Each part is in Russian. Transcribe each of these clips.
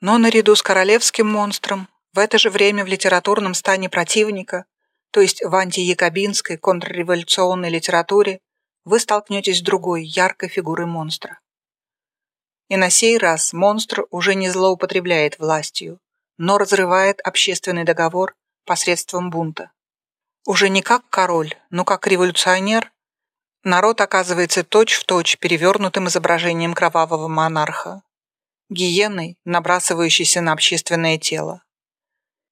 Но наряду с королевским монстром в это же время в литературном стане противника, то есть в антиякобинской контрреволюционной литературе, вы столкнетесь с другой яркой фигурой монстра. И на сей раз монстр уже не злоупотребляет властью, но разрывает общественный договор посредством бунта. Уже не как король, но как революционер, народ оказывается точь-в-точь точь перевернутым изображением кровавого монарха, гиеной, набрасывающейся на общественное тело.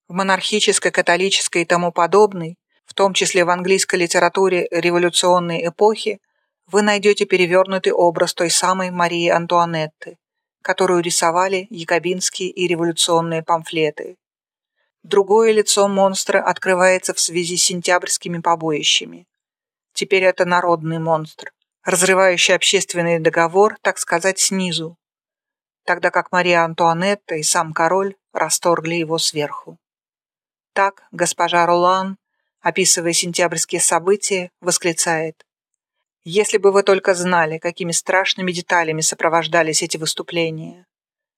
В монархической, католической и тому подобной, в том числе в английской литературе революционной эпохи, вы найдете перевернутый образ той самой Марии Антуанетты, которую рисовали якобинские и революционные памфлеты. Другое лицо монстра открывается в связи с сентябрьскими побоищами. Теперь это народный монстр, разрывающий общественный договор, так сказать, снизу, тогда как Мария Антуанетта и сам король расторгли его сверху. Так госпожа Ролан, описывая сентябрьские события, восклицает «Если бы вы только знали, какими страшными деталями сопровождались эти выступления.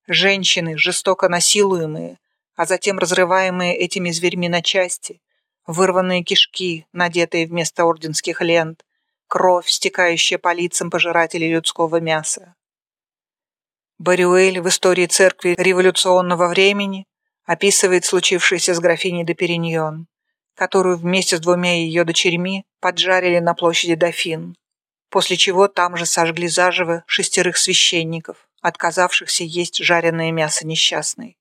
Женщины, жестоко насилуемые, а затем разрываемые этими зверьми на части, вырванные кишки, надетые вместо орденских лент, кровь, стекающая по лицам пожирателей людского мяса. Барюэль в истории церкви революционного времени описывает случившееся с графиней де Периньон, которую вместе с двумя ее дочерьми поджарили на площади Дофин, после чего там же сожгли заживо шестерых священников, отказавшихся есть жареное мясо несчастной.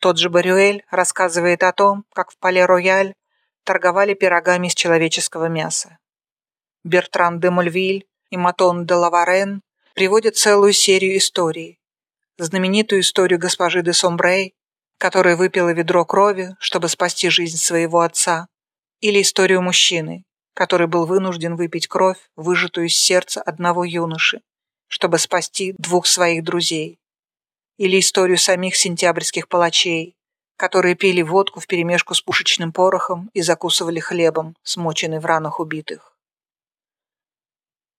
Тот же Барюэль рассказывает о том, как в Пале-Рояль торговали пирогами из человеческого мяса. Бертран де Мольвиль и Матон де Лаварен приводят целую серию историй. Знаменитую историю госпожи де Сомбрей, которая выпила ведро крови, чтобы спасти жизнь своего отца, или историю мужчины, который был вынужден выпить кровь, выжатую из сердца одного юноши, чтобы спасти двух своих друзей, или историю самих сентябрьских палачей, которые пили водку вперемешку с пушечным порохом и закусывали хлебом, смоченный в ранах убитых.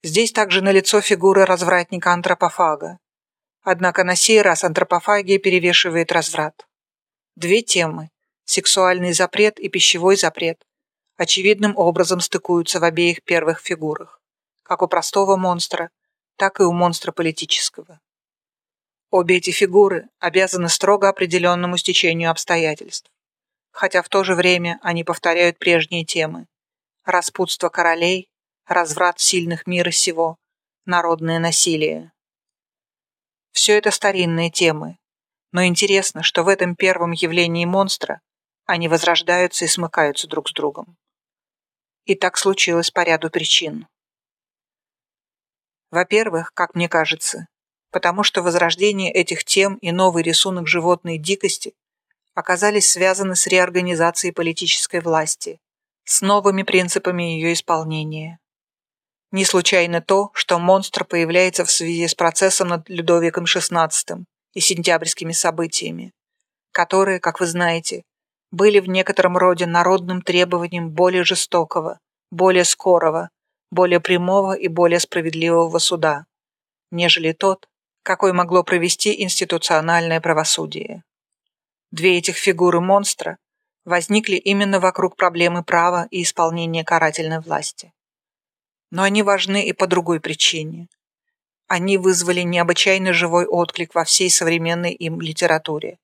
Здесь также налицо фигура развратника-антропофага. Однако на сей раз антропофагия перевешивает разврат. Две темы – сексуальный запрет и пищевой запрет – очевидным образом стыкуются в обеих первых фигурах, как у простого монстра, так и у монстра политического. Обе эти фигуры обязаны строго определенному стечению обстоятельств, хотя в то же время они повторяют прежние темы – распутство королей, разврат сильных мира сего, народное насилие. Все это старинные темы, но интересно, что в этом первом явлении монстра они возрождаются и смыкаются друг с другом. И так случилось по ряду причин. Во-первых, как мне кажется, потому что возрождение этих тем и новый рисунок животной дикости оказались связаны с реорганизацией политической власти, с новыми принципами ее исполнения. Не случайно то, что монстр появляется в связи с процессом над Людовиком XVI и сентябрьскими событиями, которые, как вы знаете, были в некотором роде народным требованием более жестокого, более скорого, более прямого и более справедливого суда, нежели тот, какой могло провести институциональное правосудие. Две этих фигуры монстра возникли именно вокруг проблемы права и исполнения карательной власти. Но они важны и по другой причине – они вызвали необычайно живой отклик во всей современной им литературе,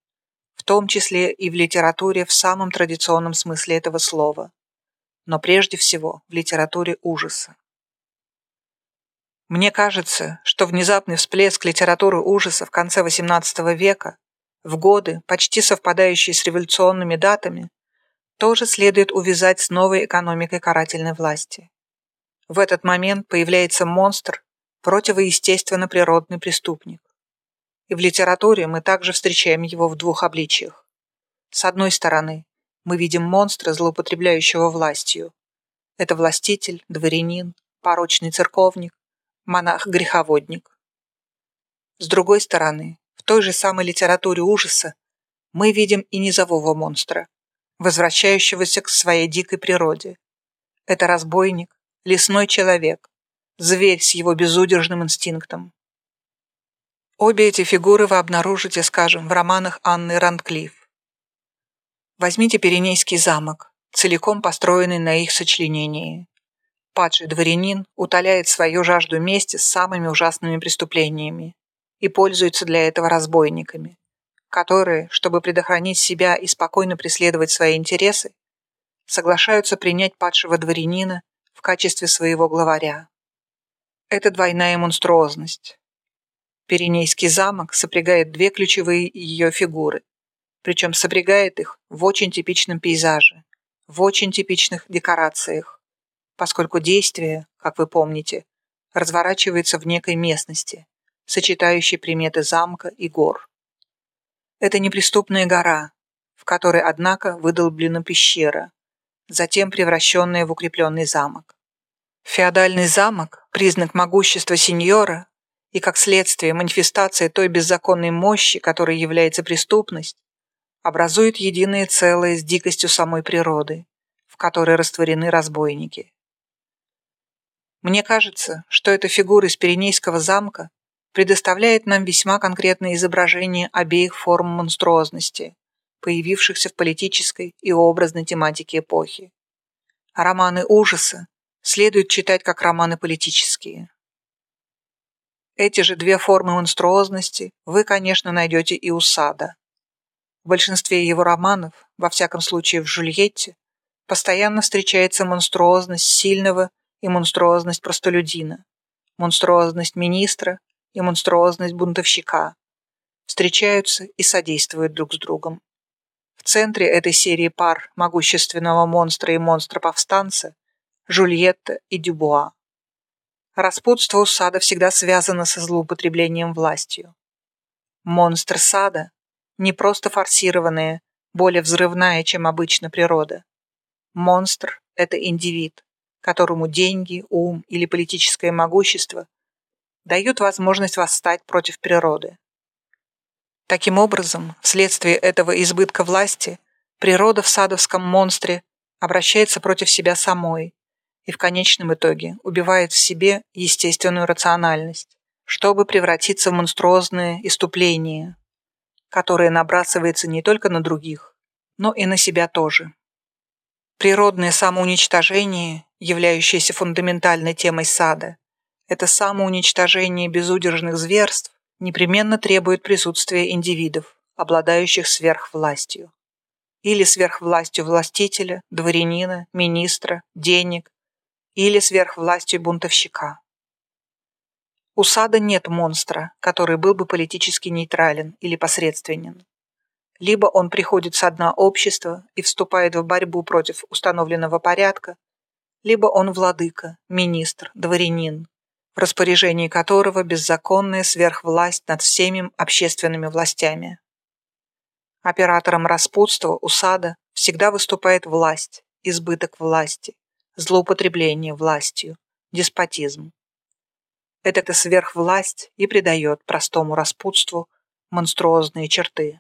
в том числе и в литературе в самом традиционном смысле этого слова, но прежде всего в литературе ужаса. Мне кажется, что внезапный всплеск литературы ужаса в конце XVIII века, в годы, почти совпадающие с революционными датами, тоже следует увязать с новой экономикой карательной власти. В этот момент появляется монстр, противоестественно природный преступник. И в литературе мы также встречаем его в двух обличиях. С одной стороны, мы видим монстра, злоупотребляющего властью. Это властитель, дворянин, порочный церковник, монах-греховодник. С другой стороны, в той же самой литературе ужаса мы видим и низового монстра, возвращающегося к своей дикой природе. Это разбойник, лесной человек, зверь с его безудержным инстинктом. Обе эти фигуры вы обнаружите, скажем, в романах Анны Ранклифф. Возьмите Пиренейский замок, целиком построенный на их сочленении. Падший дворянин утоляет свою жажду мести с самыми ужасными преступлениями и пользуется для этого разбойниками, которые, чтобы предохранить себя и спокойно преследовать свои интересы, соглашаются принять падшего дворянина в качестве своего главаря. Это двойная монструозность. Пиренейский замок сопрягает две ключевые ее фигуры, причем сопрягает их в очень типичном пейзаже, в очень типичных декорациях, поскольку действие, как вы помните, разворачивается в некой местности, сочетающей приметы замка и гор. Это неприступная гора, в которой, однако, выдолблена пещера, затем превращенная в укрепленный замок. Феодальный замок – признак могущества сеньора и, как следствие, манифестация той беззаконной мощи, которой является преступность, образует единое целое с дикостью самой природы, в которой растворены разбойники. Мне кажется, что эта фигура из Пиренейского замка предоставляет нам весьма конкретное изображение обеих форм монструозности, появившихся в политической и образной тематике эпохи. А романы ужаса следует читать как романы политические. Эти же две формы монструозности вы, конечно, найдете и у Сада. В большинстве его романов, во всяком случае в «Жульетте», постоянно встречается монструозность сильного и монструозность простолюдина, монструозность министра и монструозность бунтовщика. Встречаются и содействуют друг с другом. В центре этой серии пар могущественного монстра и монстра-повстанца Жульетта и Дюбуа. Распутство у сада всегда связано со злоупотреблением властью. Монстр сада – не просто форсированная, более взрывная, чем обычно природа. Монстр – это индивид, которому деньги, ум или политическое могущество дают возможность восстать против природы. Таким образом, вследствие этого избытка власти, природа в садовском монстре обращается против себя самой, и в конечном итоге убивает в себе естественную рациональность, чтобы превратиться в монструозное иступление, которое набрасывается не только на других, но и на себя тоже. Природное самоуничтожение, являющееся фундаментальной темой сада, это самоуничтожение безудержных зверств, непременно требует присутствия индивидов, обладающих сверхвластью. Или сверхвластью властителя, дворянина, министра, денег, или сверхвластью бунтовщика. У Сада нет монстра, который был бы политически нейтрален или посредственен. Либо он приходит со дна общества и вступает в борьбу против установленного порядка, либо он владыка, министр, дворянин, в распоряжении которого беззаконная сверхвласть над всеми общественными властями. Оператором распутства у Сада всегда выступает власть, избыток власти, злоупотребление властью, деспотизм. Эта-то сверхвласть и придает простому распутству монструозные черты.